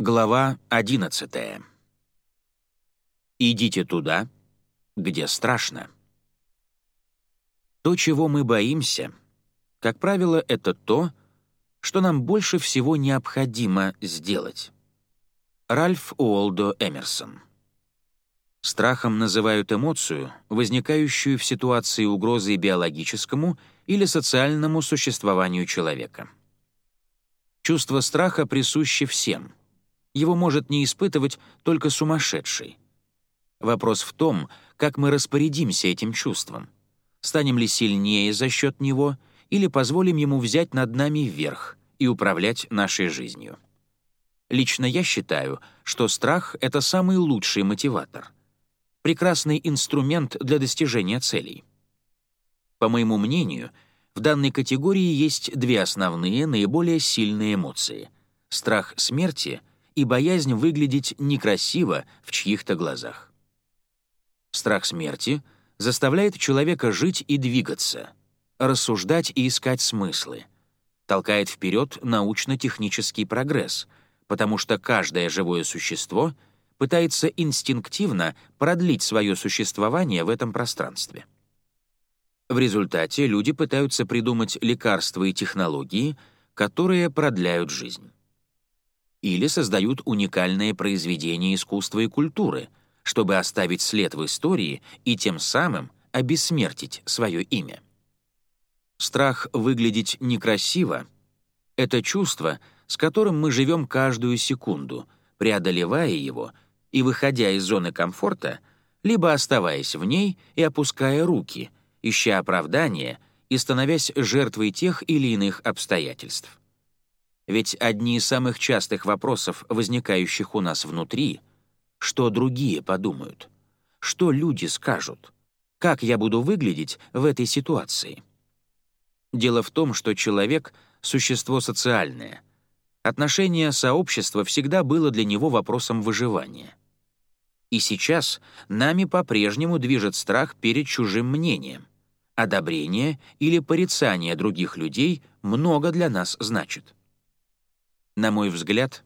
Глава 11. Идите туда, где страшно. То, чего мы боимся, как правило, это то, что нам больше всего необходимо сделать. Ральф Уолдо Эмерсон. Страхом называют эмоцию, возникающую в ситуации угрозы биологическому или социальному существованию человека. Чувство страха присуще всем — его может не испытывать только сумасшедший. Вопрос в том, как мы распорядимся этим чувством. Станем ли сильнее за счет него или позволим ему взять над нами верх и управлять нашей жизнью. Лично я считаю, что страх — это самый лучший мотиватор. Прекрасный инструмент для достижения целей. По моему мнению, в данной категории есть две основные, наиболее сильные эмоции — страх смерти и боязнь выглядеть некрасиво в чьих-то глазах. Страх смерти заставляет человека жить и двигаться, рассуждать и искать смыслы, толкает вперед научно-технический прогресс, потому что каждое живое существо пытается инстинктивно продлить свое существование в этом пространстве. В результате люди пытаются придумать лекарства и технологии, которые продляют жизнь или создают уникальные произведения искусства и культуры, чтобы оставить след в истории и тем самым обессмертить свое имя. Страх выглядеть некрасиво — это чувство, с которым мы живем каждую секунду, преодолевая его и выходя из зоны комфорта, либо оставаясь в ней и опуская руки, ища оправдания и становясь жертвой тех или иных обстоятельств. Ведь одни из самых частых вопросов, возникающих у нас внутри, что другие подумают, что люди скажут, как я буду выглядеть в этой ситуации. Дело в том, что человек — существо социальное. Отношение сообщества всегда было для него вопросом выживания. И сейчас нами по-прежнему движет страх перед чужим мнением. Одобрение или порицание других людей много для нас значит. На мой взгляд,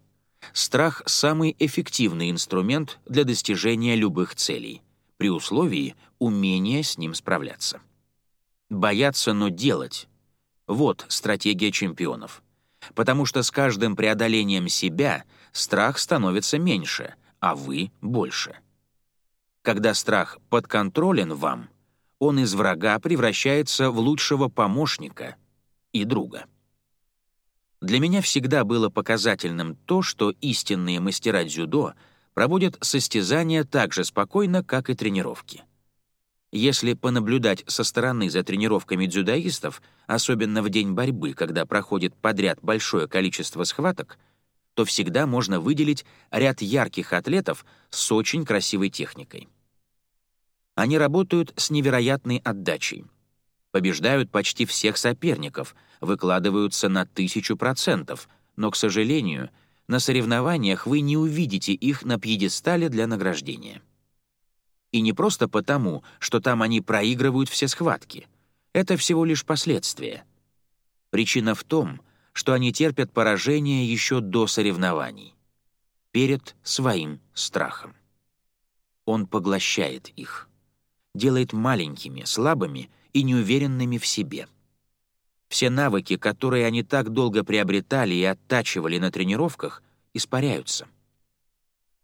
страх — самый эффективный инструмент для достижения любых целей, при условии умения с ним справляться. Бояться, но делать — вот стратегия чемпионов. Потому что с каждым преодолением себя страх становится меньше, а вы — больше. Когда страх подконтролен вам, он из врага превращается в лучшего помощника и друга. Для меня всегда было показательным то, что истинные мастера дзюдо проводят состязания так же спокойно, как и тренировки. Если понаблюдать со стороны за тренировками дзюдоистов, особенно в день борьбы, когда проходит подряд большое количество схваток, то всегда можно выделить ряд ярких атлетов с очень красивой техникой. Они работают с невероятной отдачей — побеждают почти всех соперников, выкладываются на тысячу процентов, но, к сожалению, на соревнованиях вы не увидите их на пьедестале для награждения. И не просто потому, что там они проигрывают все схватки. Это всего лишь последствия. Причина в том, что они терпят поражение еще до соревнований, перед своим страхом. Он поглощает их, делает маленькими, слабыми — и неуверенными в себе. Все навыки, которые они так долго приобретали и оттачивали на тренировках, испаряются.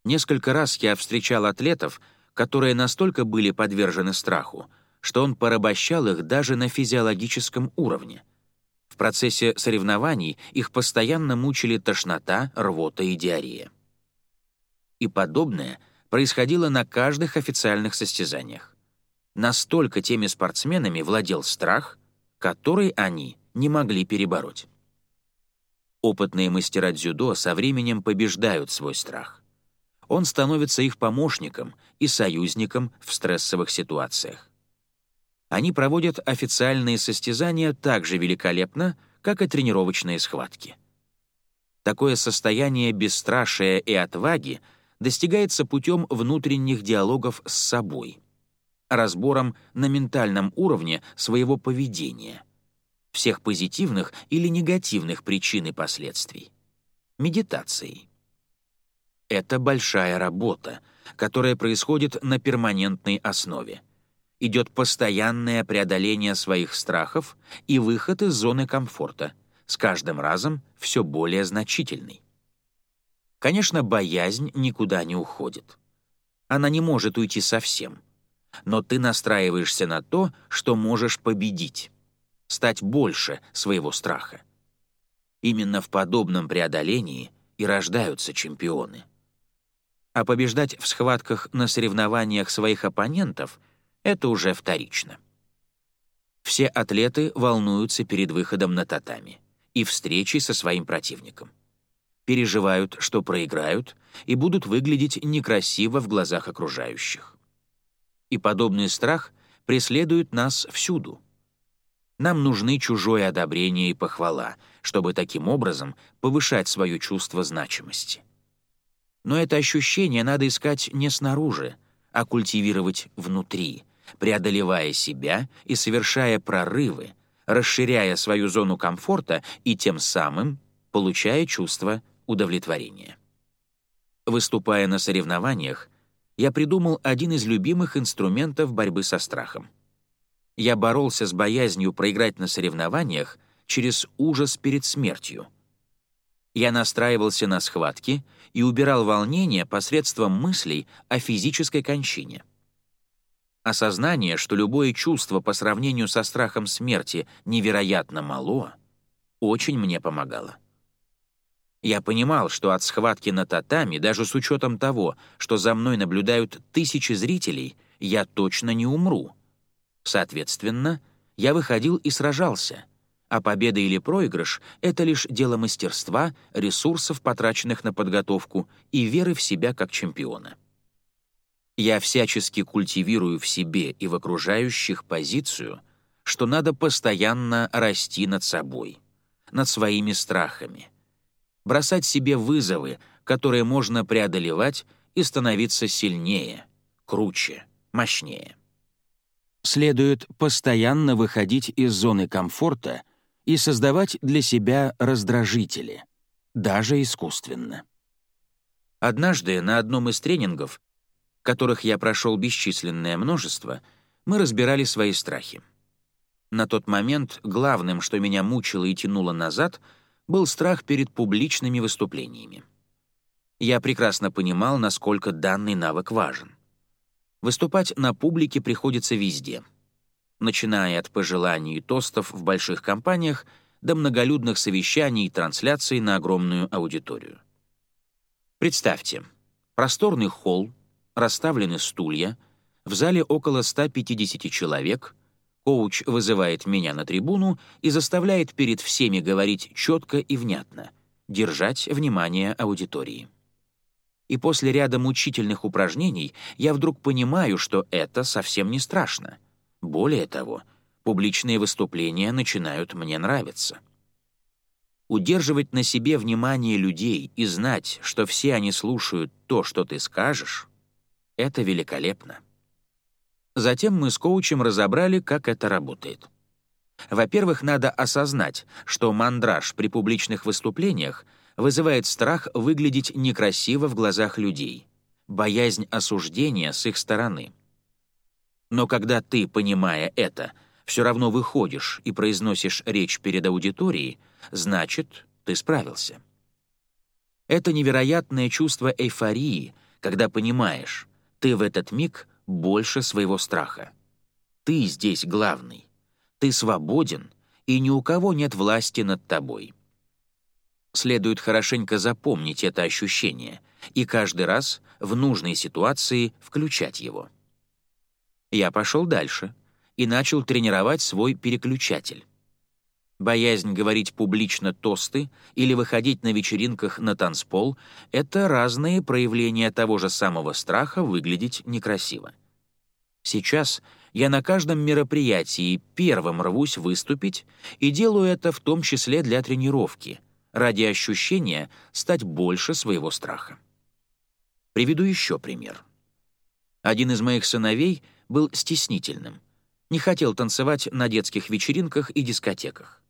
Несколько раз я встречал атлетов, которые настолько были подвержены страху, что он порабощал их даже на физиологическом уровне. В процессе соревнований их постоянно мучили тошнота, рвота и диарея. И подобное происходило на каждых официальных состязаниях. Настолько теми спортсменами владел страх, который они не могли перебороть. Опытные мастера дзюдо со временем побеждают свой страх. Он становится их помощником и союзником в стрессовых ситуациях. Они проводят официальные состязания так же великолепно, как и тренировочные схватки. Такое состояние бесстрашия и отваги достигается путем внутренних диалогов с собой — разбором на ментальном уровне своего поведения, всех позитивных или негативных причин и последствий, медитацией. Это большая работа, которая происходит на перманентной основе. Идет постоянное преодоление своих страхов и выход из зоны комфорта, с каждым разом все более значительный. Конечно, боязнь никуда не уходит. Она не может уйти совсем. Но ты настраиваешься на то, что можешь победить, стать больше своего страха. Именно в подобном преодолении и рождаются чемпионы. А побеждать в схватках на соревнованиях своих оппонентов — это уже вторично. Все атлеты волнуются перед выходом на татами и встречей со своим противником. Переживают, что проиграют, и будут выглядеть некрасиво в глазах окружающих. И подобный страх преследует нас всюду. Нам нужны чужое одобрение и похвала, чтобы таким образом повышать свое чувство значимости. Но это ощущение надо искать не снаружи, а культивировать внутри, преодолевая себя и совершая прорывы, расширяя свою зону комфорта и тем самым получая чувство удовлетворения. Выступая на соревнованиях, я придумал один из любимых инструментов борьбы со страхом. Я боролся с боязнью проиграть на соревнованиях через ужас перед смертью. Я настраивался на схватки и убирал волнение посредством мыслей о физической кончине. Осознание, что любое чувство по сравнению со страхом смерти невероятно мало, очень мне помогало. Я понимал, что от схватки на татами, даже с учетом того, что за мной наблюдают тысячи зрителей, я точно не умру. Соответственно, я выходил и сражался, а победа или проигрыш — это лишь дело мастерства, ресурсов, потраченных на подготовку, и веры в себя как чемпиона. Я всячески культивирую в себе и в окружающих позицию, что надо постоянно расти над собой, над своими страхами — бросать себе вызовы, которые можно преодолевать и становиться сильнее, круче, мощнее. Следует постоянно выходить из зоны комфорта и создавать для себя раздражители, даже искусственно. Однажды на одном из тренингов, которых я прошел бесчисленное множество, мы разбирали свои страхи. На тот момент главным, что меня мучило и тянуло назад — был страх перед публичными выступлениями. Я прекрасно понимал, насколько данный навык важен. Выступать на публике приходится везде, начиная от пожеланий и тостов в больших компаниях до многолюдных совещаний и трансляций на огромную аудиторию. Представьте, просторный холл, расставлены стулья, в зале около 150 человек, Коуч вызывает меня на трибуну и заставляет перед всеми говорить четко и внятно, держать внимание аудитории. И после ряда мучительных упражнений я вдруг понимаю, что это совсем не страшно. Более того, публичные выступления начинают мне нравиться. Удерживать на себе внимание людей и знать, что все они слушают то, что ты скажешь, это великолепно. Затем мы с коучем разобрали, как это работает. Во-первых, надо осознать, что мандраж при публичных выступлениях вызывает страх выглядеть некрасиво в глазах людей, боязнь осуждения с их стороны. Но когда ты, понимая это, все равно выходишь и произносишь речь перед аудиторией, значит, ты справился. Это невероятное чувство эйфории, когда понимаешь, ты в этот миг больше своего страха. Ты здесь главный. Ты свободен, и ни у кого нет власти над тобой. Следует хорошенько запомнить это ощущение и каждый раз в нужной ситуации включать его. Я пошел дальше и начал тренировать свой переключатель. Боязнь говорить публично тосты или выходить на вечеринках на танцпол — это разные проявления того же самого страха выглядеть некрасиво. Сейчас я на каждом мероприятии первым рвусь выступить и делаю это в том числе для тренировки, ради ощущения стать больше своего страха. Приведу еще пример. Один из моих сыновей был стеснительным, не хотел танцевать на детских вечеринках и дискотеках.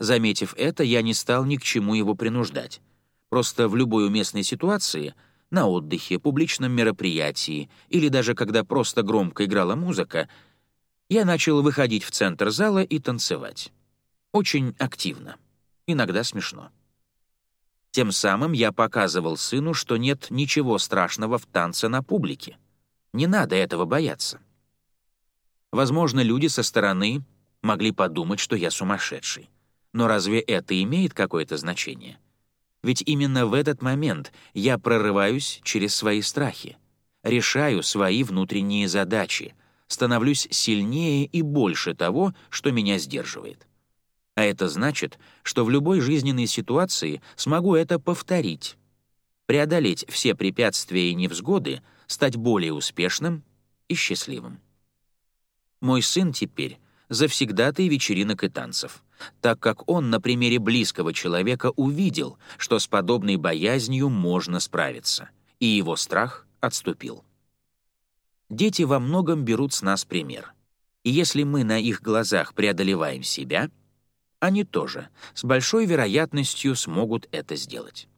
Заметив это, я не стал ни к чему его принуждать. Просто в любой уместной ситуации на отдыхе, публичном мероприятии или даже когда просто громко играла музыка, я начал выходить в центр зала и танцевать. Очень активно. Иногда смешно. Тем самым я показывал сыну, что нет ничего страшного в танце на публике. Не надо этого бояться. Возможно, люди со стороны могли подумать, что я сумасшедший. Но разве это имеет какое-то значение? Ведь именно в этот момент я прорываюсь через свои страхи, решаю свои внутренние задачи, становлюсь сильнее и больше того, что меня сдерживает. А это значит, что в любой жизненной ситуации смогу это повторить, преодолеть все препятствия и невзгоды, стать более успешным и счастливым. Мой сын теперь завсегдатый вечеринок и танцев, так как он на примере близкого человека увидел, что с подобной боязнью можно справиться, и его страх отступил. Дети во многом берут с нас пример. И если мы на их глазах преодолеваем себя, они тоже с большой вероятностью смогут это сделать.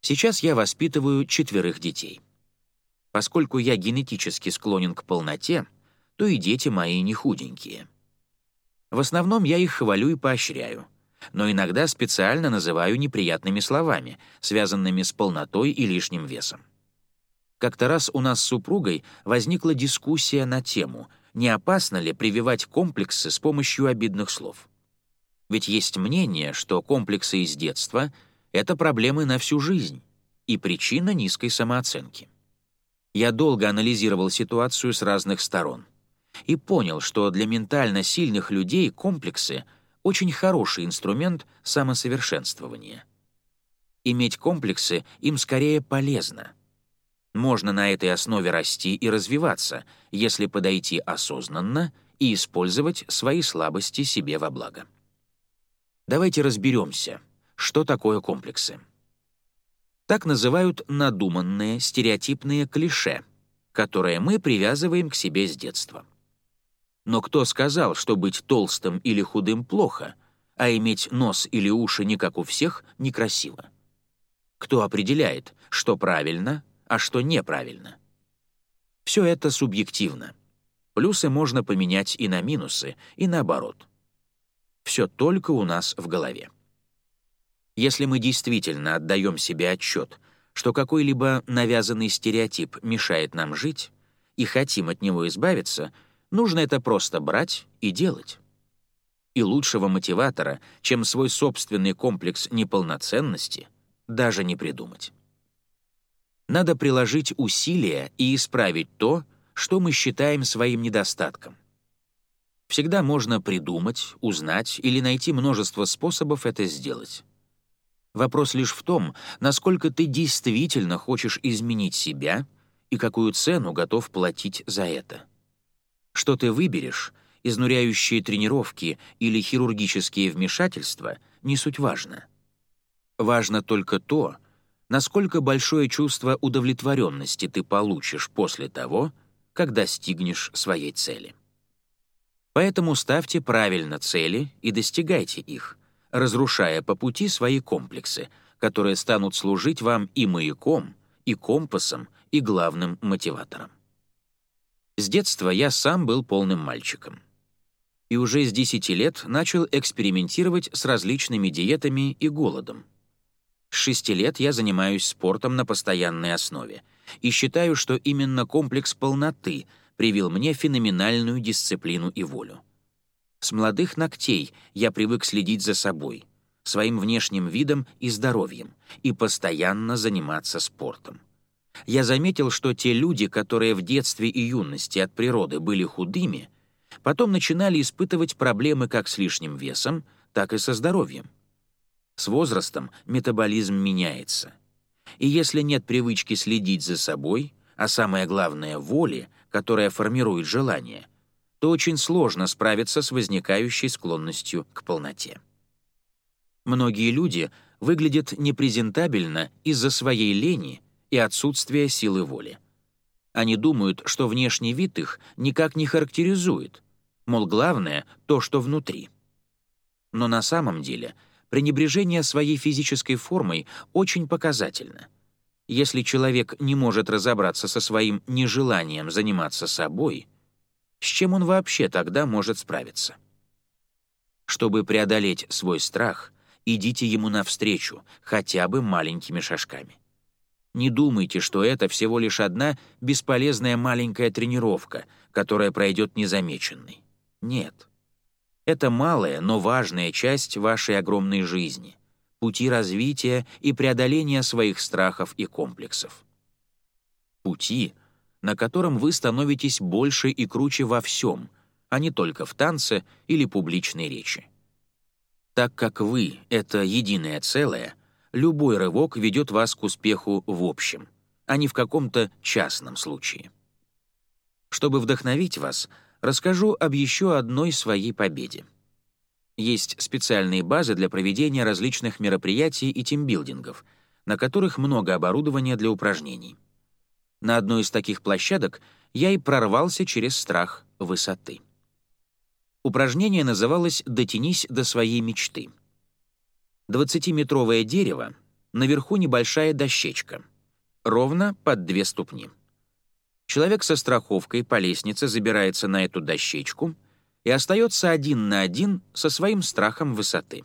Сейчас я воспитываю четверых детей. Поскольку я генетически склонен к полноте, то и дети мои не худенькие. В основном я их хвалю и поощряю, но иногда специально называю неприятными словами, связанными с полнотой и лишним весом. Как-то раз у нас с супругой возникла дискуссия на тему, не опасно ли прививать комплексы с помощью обидных слов. Ведь есть мнение, что комплексы из детства — это проблемы на всю жизнь и причина низкой самооценки. Я долго анализировал ситуацию с разных сторон и понял, что для ментально сильных людей комплексы — очень хороший инструмент самосовершенствования. Иметь комплексы им скорее полезно — можно на этой основе расти и развиваться, если подойти осознанно и использовать свои слабости себе во благо. Давайте разберемся, что такое комплексы. Так называют надуманные стереотипные клише, которые мы привязываем к себе с детства. Но кто сказал, что быть толстым или худым плохо, а иметь нос или уши не как у всех некрасиво? Кто определяет, что правильно, а что неправильно. Все это субъективно. Плюсы можно поменять и на минусы, и наоборот. Все только у нас в голове. Если мы действительно отдаем себе отчет, что какой-либо навязанный стереотип мешает нам жить, и хотим от него избавиться, нужно это просто брать и делать. И лучшего мотиватора, чем свой собственный комплекс неполноценности, даже не придумать надо приложить усилия и исправить то, что мы считаем своим недостатком. Всегда можно придумать, узнать или найти множество способов это сделать. Вопрос лишь в том, насколько ты действительно хочешь изменить себя и какую цену готов платить за это. Что ты выберешь, изнуряющие тренировки или хирургические вмешательства, не суть важно. Важно только то, насколько большое чувство удовлетворенности ты получишь после того, как достигнешь своей цели. Поэтому ставьте правильно цели и достигайте их, разрушая по пути свои комплексы, которые станут служить вам и маяком, и компасом, и главным мотиватором. С детства я сам был полным мальчиком. И уже с 10 лет начал экспериментировать с различными диетами и голодом. С шести лет я занимаюсь спортом на постоянной основе и считаю, что именно комплекс полноты привил мне феноменальную дисциплину и волю. С молодых ногтей я привык следить за собой, своим внешним видом и здоровьем, и постоянно заниматься спортом. Я заметил, что те люди, которые в детстве и юности от природы были худыми, потом начинали испытывать проблемы как с лишним весом, так и со здоровьем. С возрастом метаболизм меняется. И если нет привычки следить за собой, а самое главное — воли, которая формирует желание, то очень сложно справиться с возникающей склонностью к полноте. Многие люди выглядят непрезентабельно из-за своей лени и отсутствия силы воли. Они думают, что внешний вид их никак не характеризует, мол, главное — то, что внутри. Но на самом деле — пренебрежение своей физической формой очень показательно. Если человек не может разобраться со своим нежеланием заниматься собой, с чем он вообще тогда может справиться? Чтобы преодолеть свой страх, идите ему навстречу, хотя бы маленькими шажками. Не думайте, что это всего лишь одна бесполезная маленькая тренировка, которая пройдет незамеченной. Нет. Это малая, но важная часть вашей огромной жизни, пути развития и преодоления своих страхов и комплексов. Пути, на котором вы становитесь больше и круче во всем, а не только в танце или публичной речи. Так как вы — это единое целое, любой рывок ведет вас к успеху в общем, а не в каком-то частном случае. Чтобы вдохновить вас, расскажу об еще одной своей победе. Есть специальные базы для проведения различных мероприятий и тимбилдингов, на которых много оборудования для упражнений. На одной из таких площадок я и прорвался через страх высоты. Упражнение называлось «Дотянись до своей мечты». 20-метровое дерево, наверху небольшая дощечка, ровно под две ступни. Человек со страховкой по лестнице забирается на эту дощечку и остается один на один со своим страхом высоты.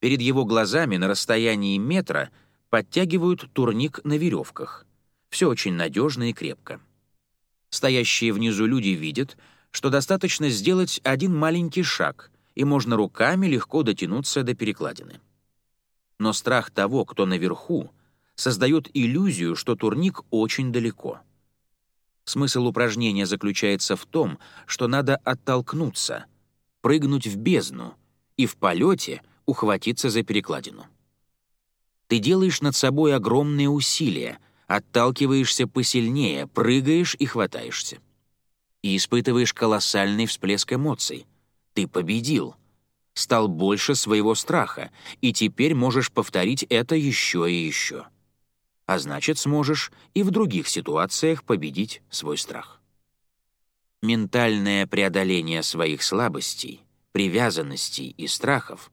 Перед его глазами на расстоянии метра подтягивают турник на веревках. Все очень надежно и крепко. Стоящие внизу люди видят, что достаточно сделать один маленький шаг, и можно руками легко дотянуться до перекладины. Но страх того, кто наверху, создает иллюзию, что турник очень далеко. Смысл упражнения заключается в том, что надо оттолкнуться, прыгнуть в бездну и в полете ухватиться за перекладину. Ты делаешь над собой огромные усилия, отталкиваешься посильнее, прыгаешь и хватаешься. И испытываешь колоссальный всплеск эмоций. Ты победил. Стал больше своего страха, и теперь можешь повторить это еще и еще. А значит, сможешь и в других ситуациях победить свой страх. Ментальное преодоление своих слабостей, привязанностей и страхов,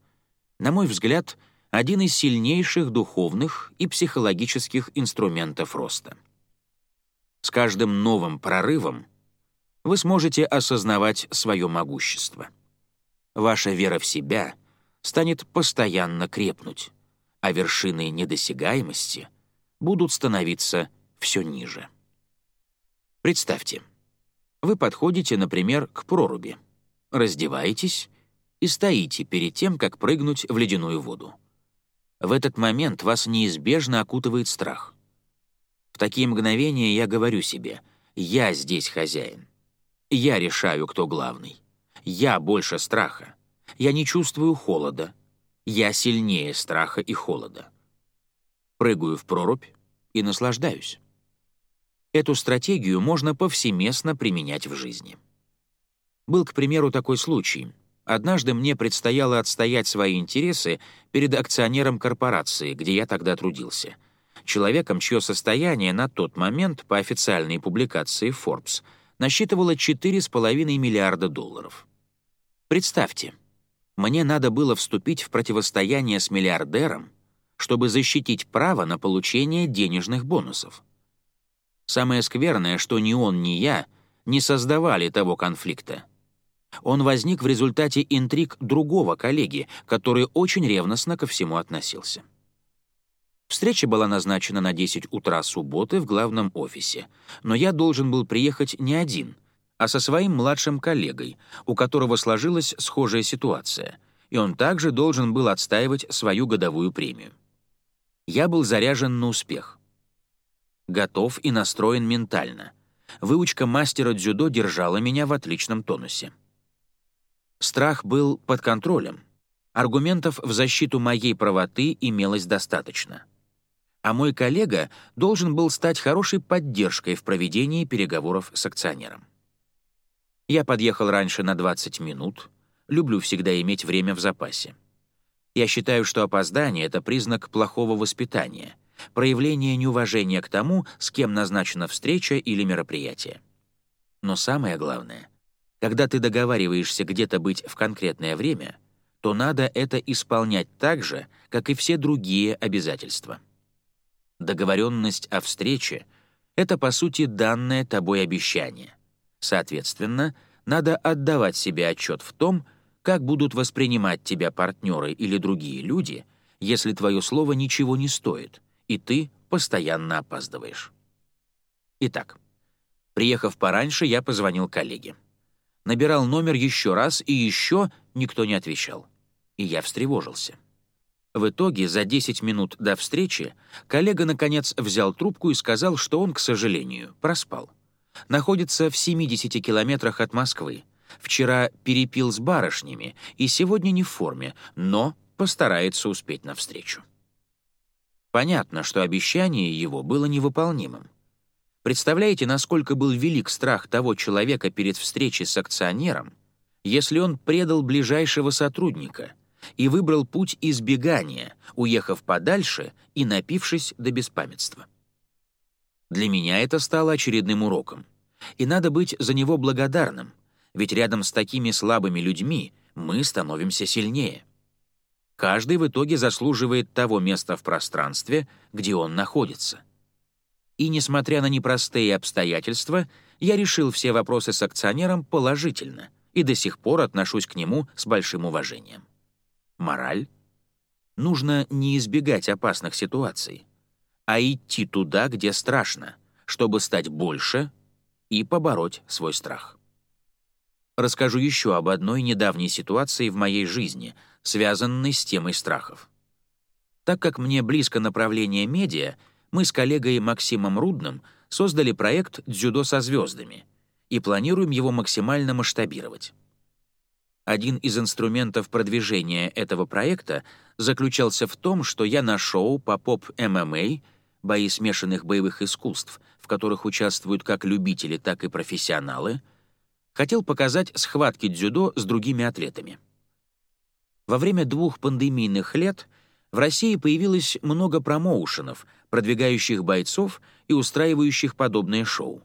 на мой взгляд, один из сильнейших духовных и психологических инструментов роста. С каждым новым прорывом вы сможете осознавать свое могущество — ваша вера в себя станет постоянно крепнуть, а вершины недосягаемости будут становиться все ниже. Представьте, вы подходите, например, к проруби, раздеваетесь и стоите перед тем, как прыгнуть в ледяную воду. В этот момент вас неизбежно окутывает страх. В такие мгновения я говорю себе «я здесь хозяин». Я решаю, кто главный. Я больше страха. Я не чувствую холода. Я сильнее страха и холода. Прыгаю в прорубь и наслаждаюсь. Эту стратегию можно повсеместно применять в жизни. Был, к примеру, такой случай. Однажды мне предстояло отстоять свои интересы перед акционером корпорации, где я тогда трудился. Человеком, чье состояние на тот момент, по официальной публикации Forbes, насчитывало 4,5 миллиарда долларов. Представьте, мне надо было вступить в противостояние с миллиардером, чтобы защитить право на получение денежных бонусов. Самое скверное, что ни он, ни я не создавали того конфликта. Он возник в результате интриг другого коллеги, который очень ревностно ко всему относился. Встреча была назначена на 10 утра субботы в главном офисе, но я должен был приехать не один — а со своим младшим коллегой, у которого сложилась схожая ситуация, и он также должен был отстаивать свою годовую премию. Я был заряжен на успех. Готов и настроен ментально. Выучка мастера дзюдо держала меня в отличном тонусе. Страх был под контролем. Аргументов в защиту моей правоты имелось достаточно. А мой коллега должен был стать хорошей поддержкой в проведении переговоров с акционером. Я подъехал раньше на 20 минут. Люблю всегда иметь время в запасе. Я считаю, что опоздание — это признак плохого воспитания, проявление неуважения к тому, с кем назначена встреча или мероприятие. Но самое главное, когда ты договариваешься где-то быть в конкретное время, то надо это исполнять так же, как и все другие обязательства. Договоренность о встрече — это, по сути, данное тобой обещание. Соответственно, надо отдавать себе отчет в том, как будут воспринимать тебя партнеры или другие люди, если твое слово ничего не стоит, и ты постоянно опаздываешь. Итак, приехав пораньше, я позвонил коллеге. Набирал номер еще раз, и еще никто не отвечал. И я встревожился. В итоге, за 10 минут до встречи, коллега, наконец, взял трубку и сказал, что он, к сожалению, проспал. Находится в 70 километрах от Москвы. Вчера перепил с барышнями и сегодня не в форме, но постарается успеть навстречу. Понятно, что обещание его было невыполнимым. Представляете, насколько был велик страх того человека перед встречей с акционером, если он предал ближайшего сотрудника и выбрал путь избегания, уехав подальше и напившись до беспамятства. Для меня это стало очередным уроком, и надо быть за него благодарным, ведь рядом с такими слабыми людьми мы становимся сильнее. Каждый в итоге заслуживает того места в пространстве, где он находится. И несмотря на непростые обстоятельства, я решил все вопросы с акционером положительно и до сих пор отношусь к нему с большим уважением. Мораль? Нужно не избегать опасных ситуаций, а идти туда, где страшно, чтобы стать больше и побороть свой страх. Расскажу еще об одной недавней ситуации в моей жизни — связанный с темой страхов. Так как мне близко направление медиа, мы с коллегой Максимом Рудным создали проект «Дзюдо со звездами» и планируем его максимально масштабировать. Один из инструментов продвижения этого проекта заключался в том, что я на шоу по поп-ММА, бои смешанных боевых искусств, в которых участвуют как любители, так и профессионалы, хотел показать схватки дзюдо с другими атлетами. Во время двух пандемийных лет в России появилось много промоушенов, продвигающих бойцов и устраивающих подобные шоу.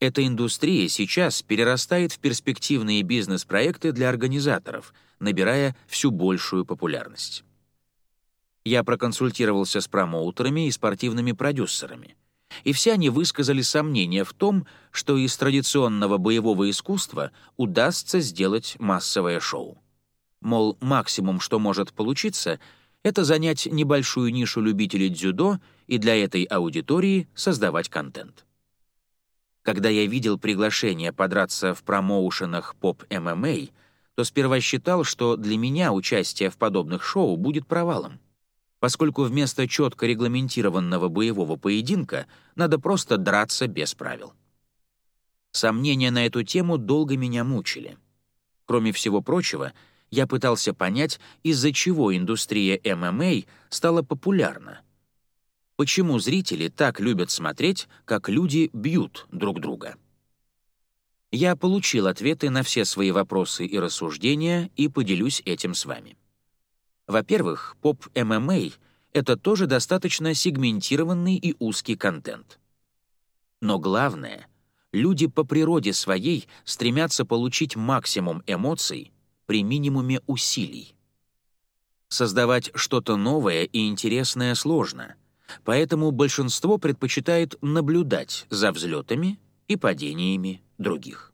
Эта индустрия сейчас перерастает в перспективные бизнес-проекты для организаторов, набирая всю большую популярность. Я проконсультировался с промоутерами и спортивными продюсерами, и все они высказали сомнения в том, что из традиционного боевого искусства удастся сделать массовое шоу. Мол, максимум, что может получиться, это занять небольшую нишу любителей дзюдо и для этой аудитории создавать контент. Когда я видел приглашение подраться в промоушенах поп-ММА, то сперва считал, что для меня участие в подобных шоу будет провалом, поскольку вместо четко регламентированного боевого поединка надо просто драться без правил. Сомнения на эту тему долго меня мучили. Кроме всего прочего, я пытался понять, из-за чего индустрия ММА стала популярна. Почему зрители так любят смотреть, как люди бьют друг друга? Я получил ответы на все свои вопросы и рассуждения и поделюсь этим с вами. Во-первых, поп-ММА — это тоже достаточно сегментированный и узкий контент. Но главное — люди по природе своей стремятся получить максимум эмоций при минимуме усилий. Создавать что-то новое и интересное сложно, поэтому большинство предпочитает наблюдать за взлетами и падениями других.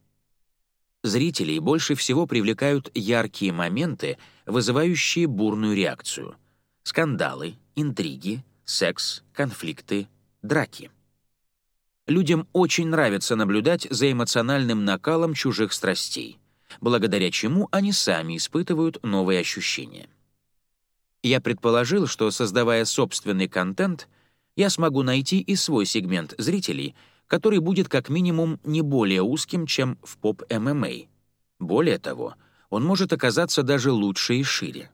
Зрителей больше всего привлекают яркие моменты, вызывающие бурную реакцию. Скандалы, интриги, секс, конфликты, драки. Людям очень нравится наблюдать за эмоциональным накалом чужих страстей благодаря чему они сами испытывают новые ощущения. Я предположил, что, создавая собственный контент, я смогу найти и свой сегмент зрителей, который будет как минимум не более узким, чем в поп-ММА. Более того, он может оказаться даже лучше и шире.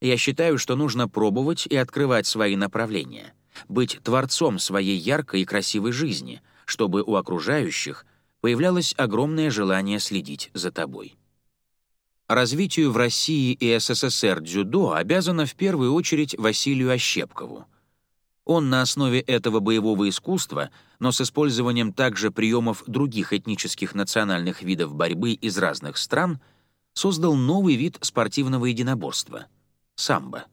Я считаю, что нужно пробовать и открывать свои направления, быть творцом своей яркой и красивой жизни, чтобы у окружающих появлялось огромное желание следить за тобой. Развитию в России и СССР дзюдо обязано в первую очередь Василию Ощепкову. Он на основе этого боевого искусства, но с использованием также приемов других этнических национальных видов борьбы из разных стран, создал новый вид спортивного единоборства — самбо.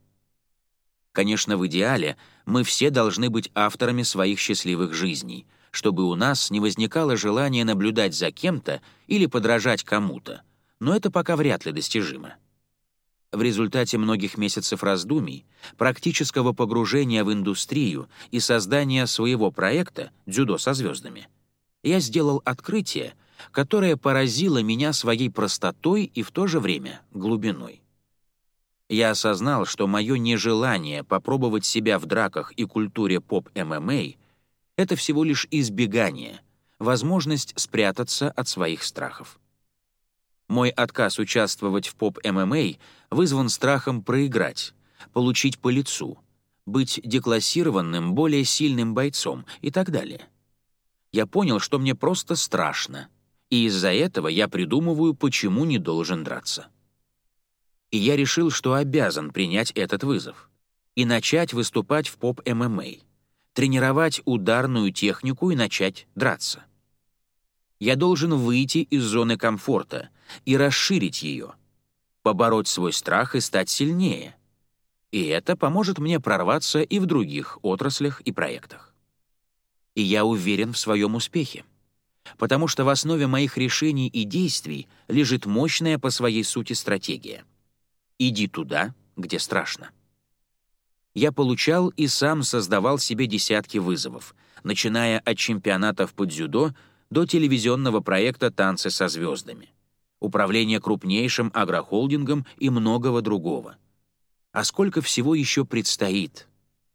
Конечно, в идеале мы все должны быть авторами своих счастливых жизней, чтобы у нас не возникало желания наблюдать за кем-то или подражать кому-то, но это пока вряд ли достижимо. В результате многих месяцев раздумий, практического погружения в индустрию и создания своего проекта «Дзюдо со звездами», я сделал открытие, которое поразило меня своей простотой и в то же время глубиной. Я осознал, что мое нежелание попробовать себя в драках и культуре поп-ММА — это всего лишь избегание, возможность спрятаться от своих страхов. Мой отказ участвовать в поп-ММА вызван страхом проиграть, получить по лицу, быть деклассированным более сильным бойцом и так далее. Я понял, что мне просто страшно, и из-за этого я придумываю, почему не должен драться. И я решил, что обязан принять этот вызов и начать выступать в поп-ММА, тренировать ударную технику и начать драться. Я должен выйти из зоны комфорта и расширить ее, побороть свой страх и стать сильнее. И это поможет мне прорваться и в других отраслях и проектах. И я уверен в своем успехе, потому что в основе моих решений и действий лежит мощная по своей сути стратегия. Иди туда, где страшно. Я получал и сам создавал себе десятки вызовов, начиная от чемпионатов по дзюдо до телевизионного проекта «Танцы со звездами», управления крупнейшим агрохолдингом и многого другого. А сколько всего еще предстоит.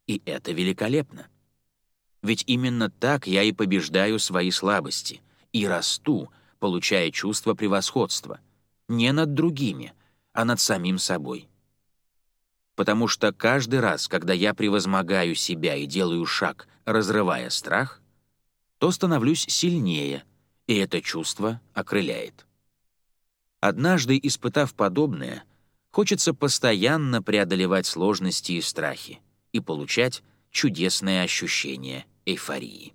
И это великолепно. Ведь именно так я и побеждаю свои слабости и расту, получая чувство превосходства. Не над другими, а над самим собой. Потому что каждый раз, когда я превозмогаю себя и делаю шаг, разрывая страх, то становлюсь сильнее, и это чувство окрыляет. Однажды, испытав подобное, хочется постоянно преодолевать сложности и страхи и получать чудесное ощущение эйфории.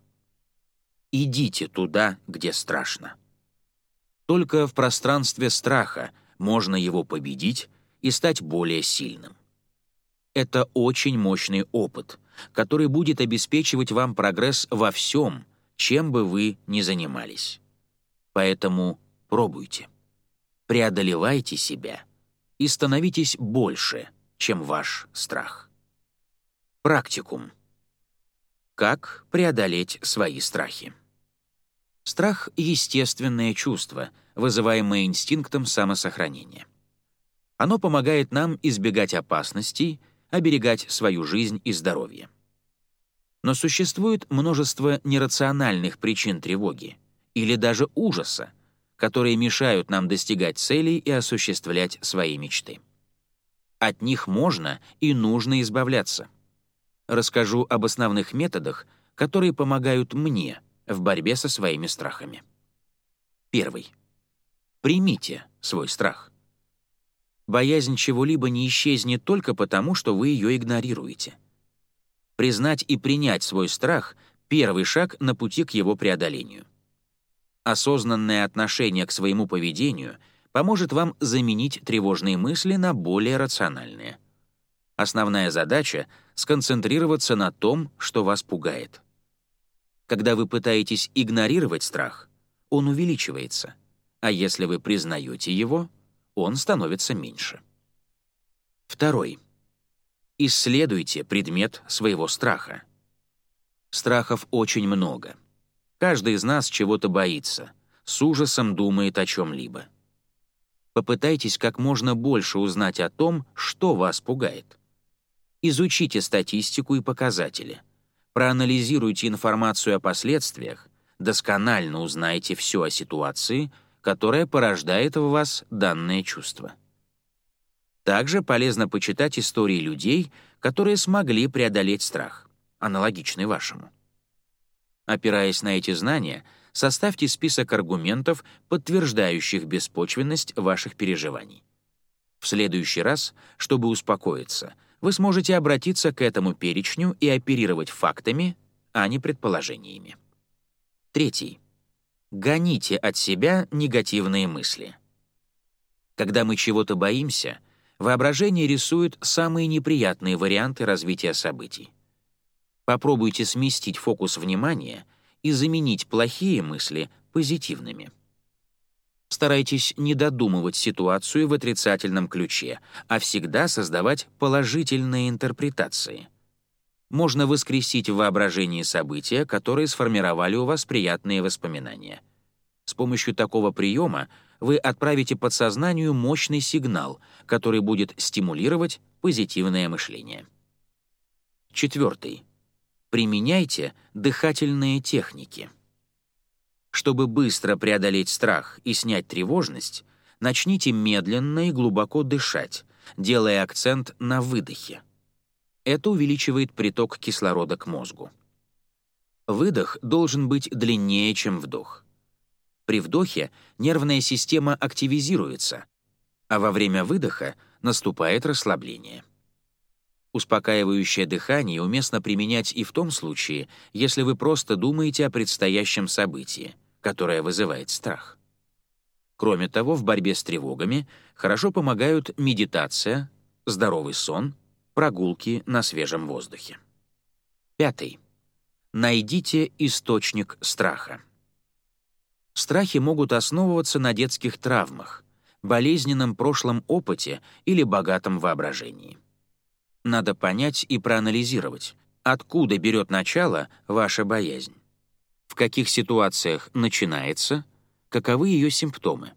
Идите туда, где страшно. Только в пространстве страха можно его победить и стать более сильным. Это очень мощный опыт, который будет обеспечивать вам прогресс во всем, чем бы вы ни занимались. Поэтому пробуйте. Преодолевайте себя и становитесь больше, чем ваш страх. Практикум. Как преодолеть свои страхи? Страх — естественное чувство, вызываемое инстинктом самосохранения. Оно помогает нам избегать опасностей, оберегать свою жизнь и здоровье. Но существует множество нерациональных причин тревоги или даже ужаса, которые мешают нам достигать целей и осуществлять свои мечты. От них можно и нужно избавляться. Расскажу об основных методах, которые помогают мне в борьбе со своими страхами. Первый. Примите свой страх. Боязнь чего-либо не исчезнет только потому, что вы ее игнорируете — Признать и принять свой страх — первый шаг на пути к его преодолению. Осознанное отношение к своему поведению поможет вам заменить тревожные мысли на более рациональные. Основная задача — сконцентрироваться на том, что вас пугает. Когда вы пытаетесь игнорировать страх, он увеличивается, а если вы признаете его, он становится меньше. Второй — Исследуйте предмет своего страха. Страхов очень много. Каждый из нас чего-то боится, с ужасом думает о чем-либо. Попытайтесь как можно больше узнать о том, что вас пугает. Изучите статистику и показатели. Проанализируйте информацию о последствиях, досконально узнайте все о ситуации, которая порождает в вас данное чувство. Также полезно почитать истории людей, которые смогли преодолеть страх, аналогичный вашему. Опираясь на эти знания, составьте список аргументов, подтверждающих беспочвенность ваших переживаний. В следующий раз, чтобы успокоиться, вы сможете обратиться к этому перечню и оперировать фактами, а не предположениями. Третий. Гоните от себя негативные мысли. Когда мы чего-то боимся — Воображение рисует самые неприятные варианты развития событий. Попробуйте сместить фокус внимания и заменить плохие мысли позитивными. Старайтесь не додумывать ситуацию в отрицательном ключе, а всегда создавать положительные интерпретации. Можно воскресить в воображении события, которые сформировали у вас приятные воспоминания. С помощью такого приема вы отправите подсознанию мощный сигнал, который будет стимулировать позитивное мышление. Четвертый. Применяйте дыхательные техники. Чтобы быстро преодолеть страх и снять тревожность, начните медленно и глубоко дышать, делая акцент на выдохе. Это увеличивает приток кислорода к мозгу. Выдох должен быть длиннее, чем вдох. При вдохе нервная система активизируется, а во время выдоха наступает расслабление. Успокаивающее дыхание уместно применять и в том случае, если вы просто думаете о предстоящем событии, которое вызывает страх. Кроме того, в борьбе с тревогами хорошо помогают медитация, здоровый сон, прогулки на свежем воздухе. Пятый. Найдите источник страха. Страхи могут основываться на детских травмах, болезненном прошлом опыте или богатом воображении. Надо понять и проанализировать, откуда берет начало ваша боязнь, в каких ситуациях начинается, каковы ее симптомы.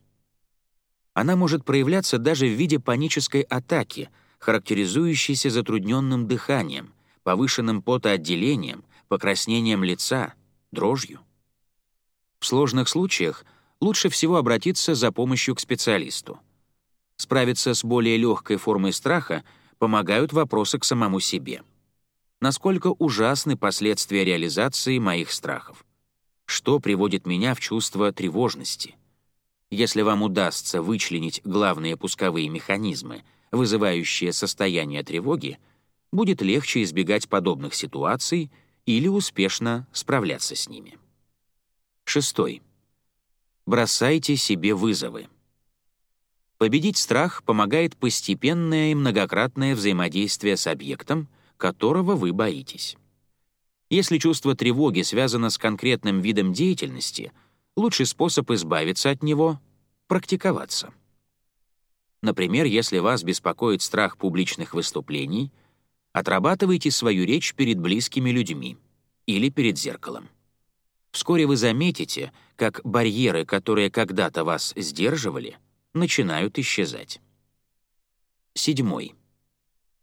Она может проявляться даже в виде панической атаки, характеризующейся затрудненным дыханием, повышенным потоотделением, покраснением лица, дрожью. В сложных случаях лучше всего обратиться за помощью к специалисту. Справиться с более легкой формой страха — помогают вопросы к самому себе. Насколько ужасны последствия реализации моих страхов? Что приводит меня в чувство тревожности? Если вам удастся вычленить главные пусковые механизмы, вызывающие состояние тревоги, будет легче избегать подобных ситуаций или успешно справляться с ними. Шестой. Бросайте себе вызовы. Победить страх помогает постепенное и многократное взаимодействие с объектом, которого вы боитесь. Если чувство тревоги связано с конкретным видом деятельности, лучший способ избавиться от него — практиковаться. Например, если вас беспокоит страх публичных выступлений, отрабатывайте свою речь перед близкими людьми или перед зеркалом. Вскоре вы заметите, как барьеры, которые когда-то вас сдерживали — начинают исчезать. Седьмой.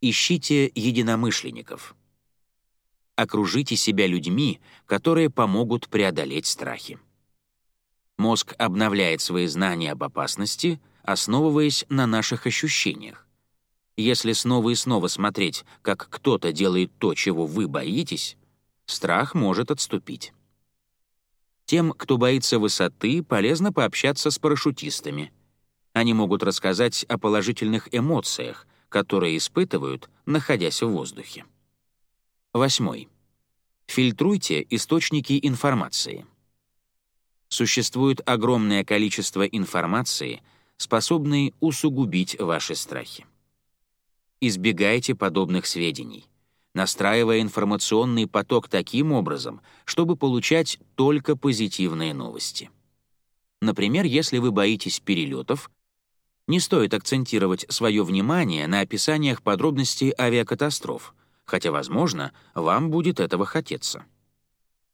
Ищите единомышленников. Окружите себя людьми, которые помогут преодолеть страхи. Мозг обновляет свои знания об опасности, основываясь на наших ощущениях. Если снова и снова смотреть, как кто-то делает то, чего вы боитесь, страх может отступить. Тем, кто боится высоты, полезно пообщаться с парашютистами — они могут рассказать о положительных эмоциях, которые испытывают, находясь в воздухе. Восьмой. Фильтруйте источники информации. Существует огромное количество информации, способной усугубить ваши страхи. Избегайте подобных сведений, настраивая информационный поток таким образом, чтобы получать только позитивные новости. Например, если вы боитесь перелетов, не стоит акцентировать свое внимание на описаниях подробностей авиакатастроф, хотя, возможно, вам будет этого хотеться.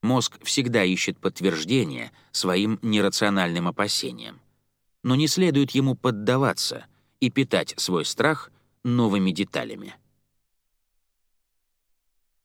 Мозг всегда ищет подтверждение своим нерациональным опасениям. Но не следует ему поддаваться и питать свой страх новыми деталями.